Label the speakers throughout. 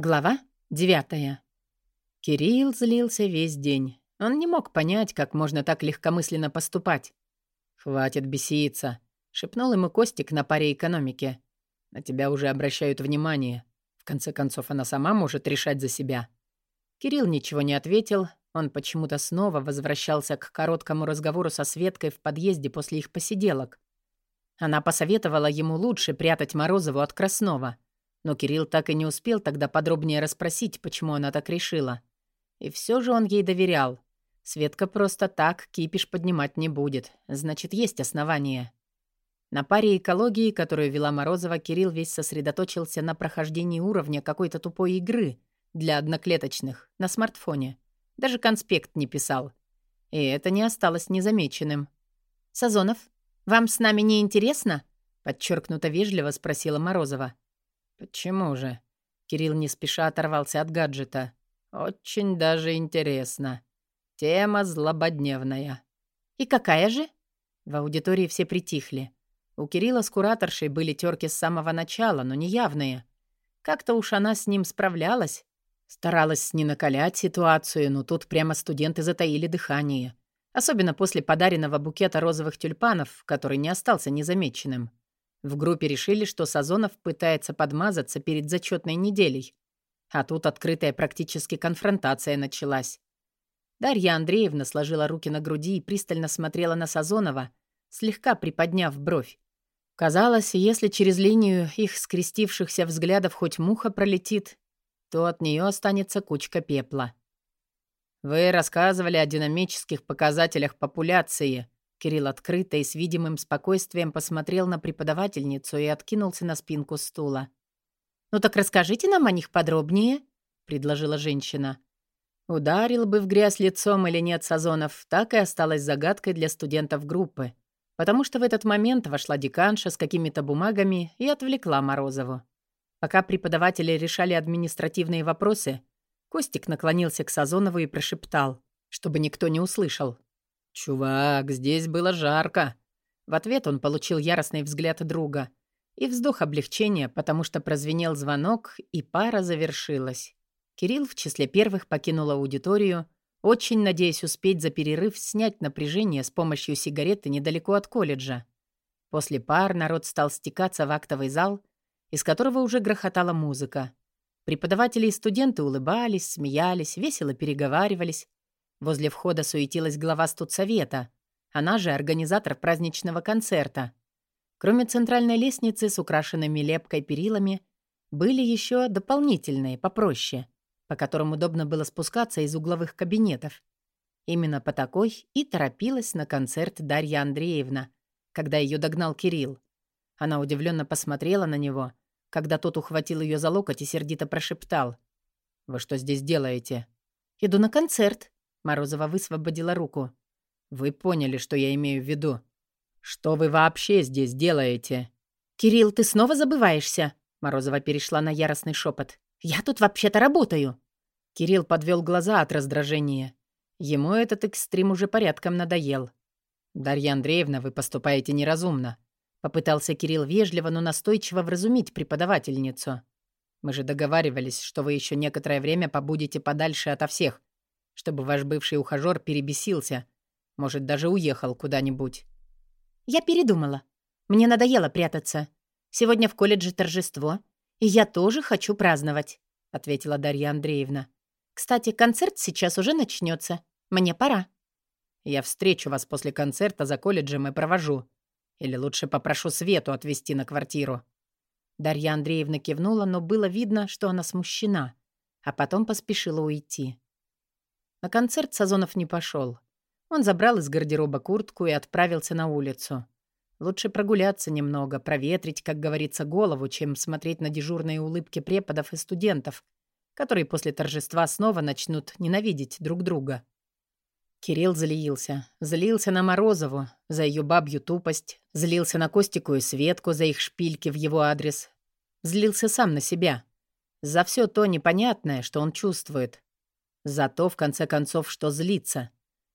Speaker 1: Глава девятая. Кирилл злился весь день. Он не мог понять, как можно так легкомысленно поступать. «Хватит беситься», — шепнул ему Костик на паре экономики. «На тебя уже обращают внимание. В конце концов, она сама может решать за себя». Кирилл ничего не ответил. Он почему-то снова возвращался к короткому разговору со Светкой в подъезде после их посиделок. Она посоветовала ему лучше прятать Морозову от Краснова — но Кирилл так и не успел тогда подробнее расспросить, почему она так решила. И все же он ей доверял. Светка просто так кипиш поднимать не будет. Значит, есть основания. На паре экологии, которую вела Морозова, Кирилл весь сосредоточился на прохождении уровня какой-то тупой игры для одноклеточных на смартфоне. Даже конспект не писал. И это не осталось незамеченным. «Сазонов, вам с нами не интересно?» подчеркнуто вежливо спросила Морозова. «Почему же?» Кирилл не спеша оторвался от гаджета. «Очень даже интересно. Тема злободневная». «И какая же?» В аудитории все притихли. У Кирилла с кураторшей были терки с самого начала, но неявные. Как-то уж она с ним справлялась. Старалась не накалять ситуацию, но тут прямо студенты затаили дыхание. Особенно после подаренного букета розовых тюльпанов, который не остался незамеченным. В группе решили, что Сазонов пытается подмазаться перед зачетной неделей. А тут открытая практически конфронтация началась. Дарья Андреевна сложила руки на груди и пристально смотрела на Сазонова, слегка приподняв бровь. Казалось, если через линию их скрестившихся взглядов хоть муха пролетит, то от нее останется кучка пепла. «Вы рассказывали о динамических показателях популяции», Кирилл открыто и с видимым спокойствием посмотрел на преподавательницу и откинулся на спинку стула. «Ну так расскажите нам о них подробнее», — предложила женщина. Ударил бы в грязь лицом или нет Сазонов, так и осталось загадкой для студентов группы, потому что в этот момент вошла деканша с какими-то бумагами и отвлекла Морозову. Пока преподаватели решали административные вопросы, Костик наклонился к Сазонову и прошептал, чтобы никто не услышал. «Чувак, здесь было жарко». В ответ он получил яростный взгляд друга и вздох облегчения, потому что прозвенел звонок, и пара завершилась. Кирилл в числе первых покинул аудиторию, очень надеясь успеть за перерыв снять напряжение с помощью сигареты недалеко от колледжа. После пар народ стал стекаться в актовый зал, из которого уже грохотала музыка. Преподаватели и студенты улыбались, смеялись, весело переговаривались, Возле входа суетилась глава студсовета. Она же организатор праздничного концерта. Кроме центральной лестницы с украшенными лепкой перилами, были еще дополнительные, попроще, по которым удобно было спускаться из угловых кабинетов. Именно по такой и торопилась на концерт Дарья Андреевна, когда ее догнал Кирилл. Она удивленно посмотрела на него, когда тот ухватил ее за локоть и сердито прошептал. «Вы что здесь делаете?» «Иду на концерт», Морозова высвободила руку. «Вы поняли, что я имею в виду. Что вы вообще здесь делаете?» «Кирилл, ты снова забываешься?» Морозова перешла на яростный шепот. «Я тут вообще-то работаю!» Кирилл подвел глаза от раздражения. Ему этот экстрим уже порядком надоел. «Дарья Андреевна, вы поступаете неразумно», — попытался Кирилл вежливо, но настойчиво вразумить преподавательницу. «Мы же договаривались, что вы еще некоторое время побудете подальше ото всех, чтобы ваш бывший ухажёр перебесился. Может, даже уехал куда-нибудь». «Я передумала. Мне надоело прятаться. Сегодня в колледже торжество, и я тоже хочу праздновать», — ответила Дарья Андреевна. «Кстати, концерт сейчас уже начнется. Мне пора». «Я встречу вас после концерта за колледжем и провожу. Или лучше попрошу Свету отвезти на квартиру». Дарья Андреевна кивнула, но было видно, что она смущена, а потом поспешила уйти. На концерт Сазонов не пошел. Он забрал из гардероба куртку и отправился на улицу. Лучше прогуляться немного, проветрить, как говорится, голову, чем смотреть на дежурные улыбки преподов и студентов, которые после торжества снова начнут ненавидеть друг друга. Кирилл злился. Злился на Морозову за ее бабью тупость, злился на Костику и Светку за их шпильки в его адрес. Злился сам на себя. За все то непонятное, что он чувствует. Зато, в конце концов, что злиться.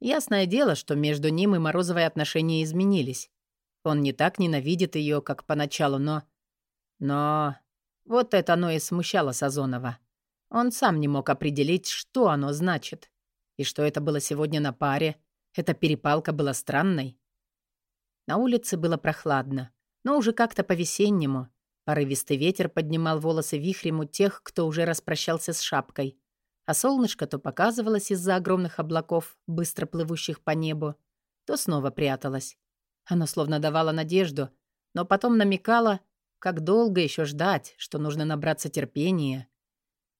Speaker 1: Ясное дело, что между ним и Морозовой отношения изменились. Он не так ненавидит ее, как поначалу, но... Но... Вот это оно и смущало Сазонова. Он сам не мог определить, что оно значит. И что это было сегодня на паре. Эта перепалка была странной. На улице было прохладно, но уже как-то по-весеннему. Порывистый ветер поднимал волосы вихрем у тех, кто уже распрощался с шапкой. А солнышко то показывалось из-за огромных облаков, быстро плывущих по небу, то снова пряталось. Оно словно давало надежду, но потом намекало, как долго еще ждать, что нужно набраться терпения.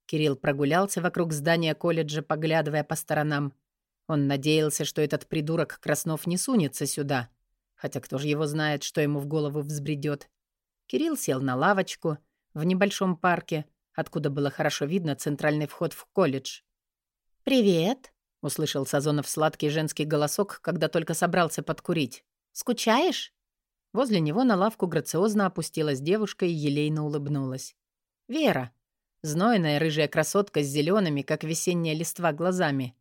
Speaker 1: Кирилл прогулялся вокруг здания колледжа, поглядывая по сторонам. Он надеялся, что этот придурок Краснов не сунется сюда. Хотя кто же его знает, что ему в голову взбредет. Кирилл сел на лавочку в небольшом парке, откуда было хорошо видно центральный вход в колледж.
Speaker 2: «Привет», —
Speaker 1: услышал Сазонов сладкий женский голосок, когда только собрался подкурить.
Speaker 2: «Скучаешь?»
Speaker 1: Возле него на лавку грациозно опустилась девушка и елейно улыбнулась. «Вера», знойная рыжая красотка с зелеными, как весенняя листва, глазами.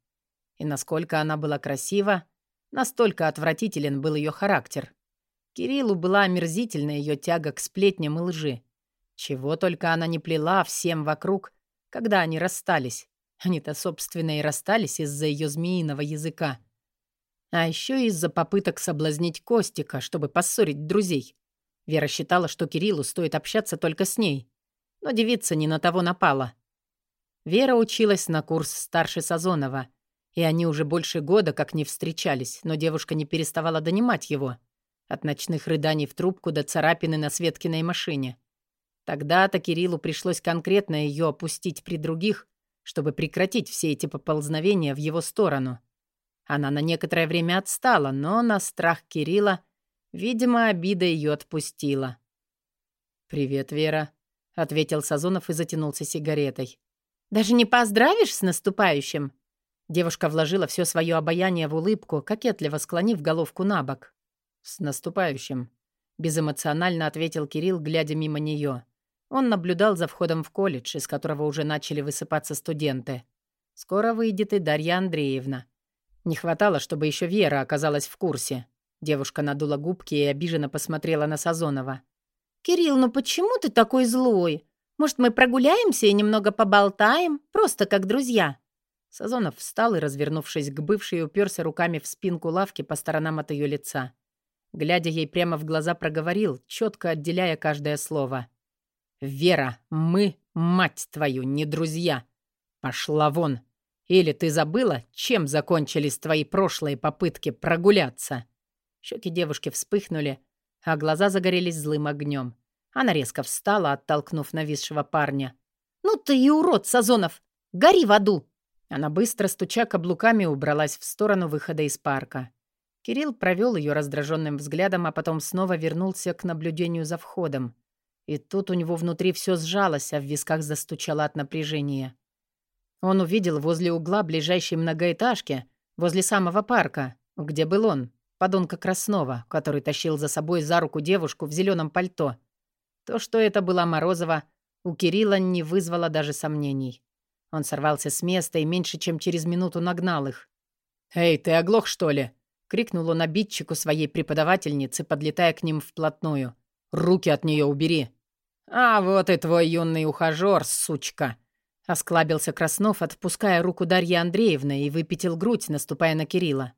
Speaker 1: И насколько она была красива, настолько отвратителен был ее характер. Кириллу была омерзительна ее тяга к сплетням и лжи. Чего только она не плела всем вокруг, когда они расстались. Они-то, собственно, и расстались из-за ее змеиного языка. А еще из-за попыток соблазнить Костика, чтобы поссорить друзей. Вера считала, что Кириллу стоит общаться только с ней. Но девица не на того напала. Вера училась на курс старше Сазонова, и они уже больше года как не встречались, но девушка не переставала донимать его. От ночных рыданий в трубку до царапины на Светкиной машине. Тогда-то Кириллу пришлось конкретно ее опустить при других, чтобы прекратить все эти поползновения в его сторону. Она на некоторое время отстала, но на страх Кирилла, видимо, обида ее отпустила. «Привет, Вера», — ответил Сазонов и затянулся сигаретой.
Speaker 2: «Даже не поздравишь с наступающим?»
Speaker 1: Девушка вложила все свое обаяние в улыбку, кокетливо склонив головку на бок. «С наступающим», — безэмоционально ответил Кирилл, глядя мимо нее. Он наблюдал за входом в колледж, из которого уже начали высыпаться студенты. Скоро выйдет и Дарья Андреевна. Не хватало, чтобы еще Вера оказалась в курсе. Девушка надула губки и обиженно посмотрела на Сазонова.
Speaker 2: «Кирилл, ну почему ты такой злой? Может, мы прогуляемся и немного поболтаем? Просто как друзья?»
Speaker 1: Сазонов встал и, развернувшись к бывшей, уперся руками в спинку лавки по сторонам от ее лица. Глядя ей прямо в глаза, проговорил, четко отделяя каждое слово. «Вера, мы, мать твою, не друзья. Пошла вон. Или ты забыла, чем закончились твои прошлые попытки прогуляться?» Щеки девушки вспыхнули, а глаза загорелись злым огнем. Она резко встала, оттолкнув нависшего парня.
Speaker 2: «Ну ты и урод, Сазонов! Гори в аду!»
Speaker 1: Она быстро, стуча каблуками, убралась в сторону выхода из парка. Кирилл провел ее раздраженным взглядом, а потом снова вернулся к наблюдению за входом. И тут у него внутри все сжалось, а в висках застучало от напряжения. Он увидел возле угла ближайшей многоэтажки, возле самого парка, где был он, подонка Краснова, который тащил за собой за руку девушку в зеленом пальто. То, что это была Морозова, у Кирилла не вызвало даже сомнений. Он сорвался с места и меньше чем через минуту нагнал их. «Эй, ты оглох, что ли?» — крикнул он обидчику своей преподавательницы, подлетая к ним вплотную. Руки от нее убери!» «А вот и твой юный ухажер, сучка!» Осклабился Краснов, отпуская руку Дарьи Андреевны и выпятил грудь, наступая на Кирилла.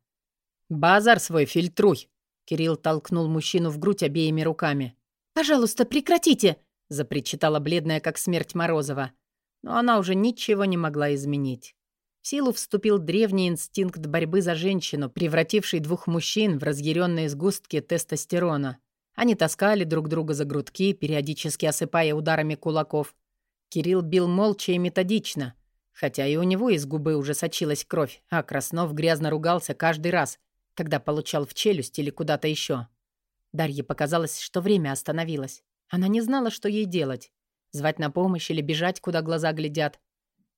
Speaker 1: «Базар свой фильтруй!» Кирилл толкнул мужчину в грудь обеими руками.
Speaker 2: «Пожалуйста, прекратите!»
Speaker 1: запричитала бледная, как смерть Морозова. Но она уже ничего не могла изменить. В силу вступил древний инстинкт борьбы за женщину, превративший двух мужчин в разъяренные сгустки тестостерона. Они таскали друг друга за грудки, периодически осыпая ударами кулаков. Кирилл бил молча и методично, хотя и у него из губы уже сочилась кровь, а Краснов грязно ругался каждый раз, когда получал в челюсть или куда-то еще. Дарье показалось, что время остановилось. Она не знала, что ей делать. Звать на помощь или бежать, куда глаза глядят.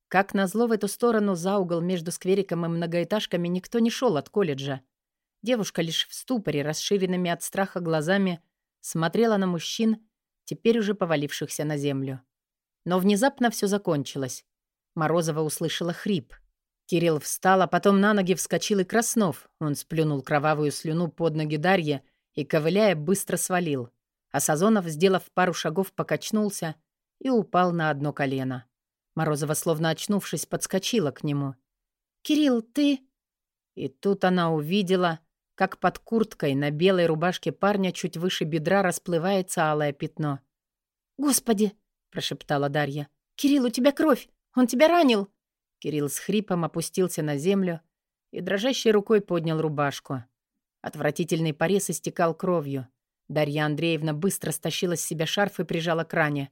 Speaker 1: Как назло в эту сторону, за угол между сквериком и многоэтажками никто не шел от колледжа. Девушка лишь в ступоре, расширенными от страха глазами, смотрела на мужчин, теперь уже повалившихся на землю. Но внезапно все закончилось. Морозова услышала хрип. Кирилл встал, а потом на ноги вскочил и Краснов. Он сплюнул кровавую слюну под ноги Дарье и, ковыляя, быстро свалил. А Сазонов, сделав пару шагов, покачнулся и упал на одно колено. Морозова, словно очнувшись, подскочила к нему.
Speaker 2: «Кирилл, ты...»
Speaker 1: И тут она увидела, как под курткой на белой рубашке парня чуть выше бедра расплывается алое пятно.
Speaker 2: «Господи!» — прошептала Дарья. «Кирилл, у тебя кровь! Он тебя ранил!»
Speaker 1: Кирилл с хрипом опустился на землю и дрожащей рукой поднял рубашку. Отвратительный порез истекал кровью. Дарья Андреевна быстро стащила с себя шарф и прижала к ране.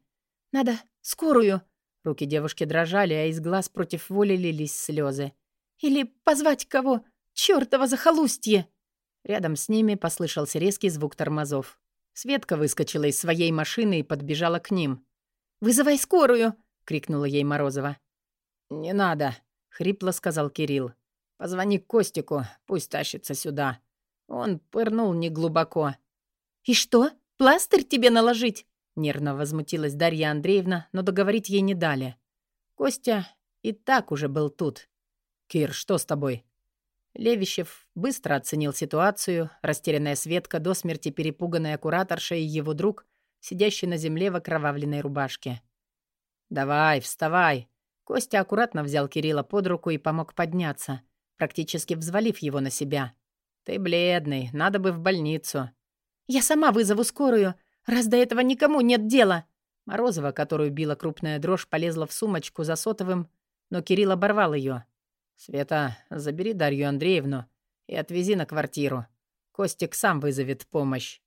Speaker 2: «Надо скорую!»
Speaker 1: Руки девушки дрожали, а из глаз против воли лились слезы.
Speaker 2: «Или позвать кого? Чёртово захолустье!»
Speaker 1: Рядом с ними послышался резкий звук тормозов. Светка выскочила из своей машины и подбежала к ним.
Speaker 2: «Вызывай скорую!»
Speaker 1: — крикнула ей Морозова. «Не надо», — хрипло сказал Кирилл. «Позвони Костику, пусть тащится сюда». Он пырнул неглубоко.
Speaker 2: «И что, пластырь тебе наложить?»
Speaker 1: Нервно возмутилась Дарья Андреевна, но договорить ей не дали. Костя и так уже был тут. «Кир, что с тобой?» Левищев быстро оценил ситуацию, растерянная Светка, до смерти перепуганная кураторша и его друг, сидящий на земле в окровавленной рубашке. «Давай, вставай!» Костя аккуратно взял Кирилла под руку и помог подняться, практически взвалив его на себя. «Ты бледный, надо бы в больницу».
Speaker 2: «Я сама вызову скорую, раз до этого никому нет дела».
Speaker 1: Морозова, которую била крупная дрожь, полезла в сумочку за сотовым, но Кирилл оборвал ее. «Света, забери Дарью Андреевну и отвези на квартиру. Костик сам вызовет помощь.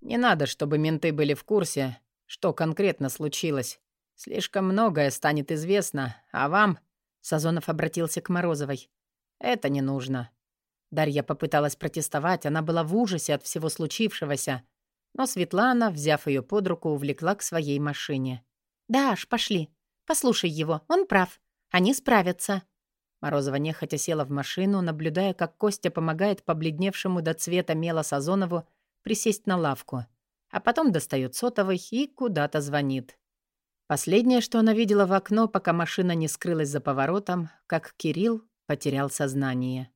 Speaker 1: Не надо, чтобы менты были в курсе, что конкретно случилось. Слишком многое станет известно, а вам...» Сазонов обратился к Морозовой. «Это не нужно». Дарья попыталась протестовать, она была в ужасе от всего случившегося, но Светлана, взяв ее под руку, увлекла к своей машине.
Speaker 2: «Даш, пошли. Послушай его, он прав. Они справятся».
Speaker 1: Морозова нехотя села в машину, наблюдая, как Костя помогает побледневшему до цвета мела Сазонову присесть на лавку, а потом достает сотовый и куда-то звонит. Последнее, что она видела в окно, пока машина не скрылась за поворотом, как Кирилл потерял сознание.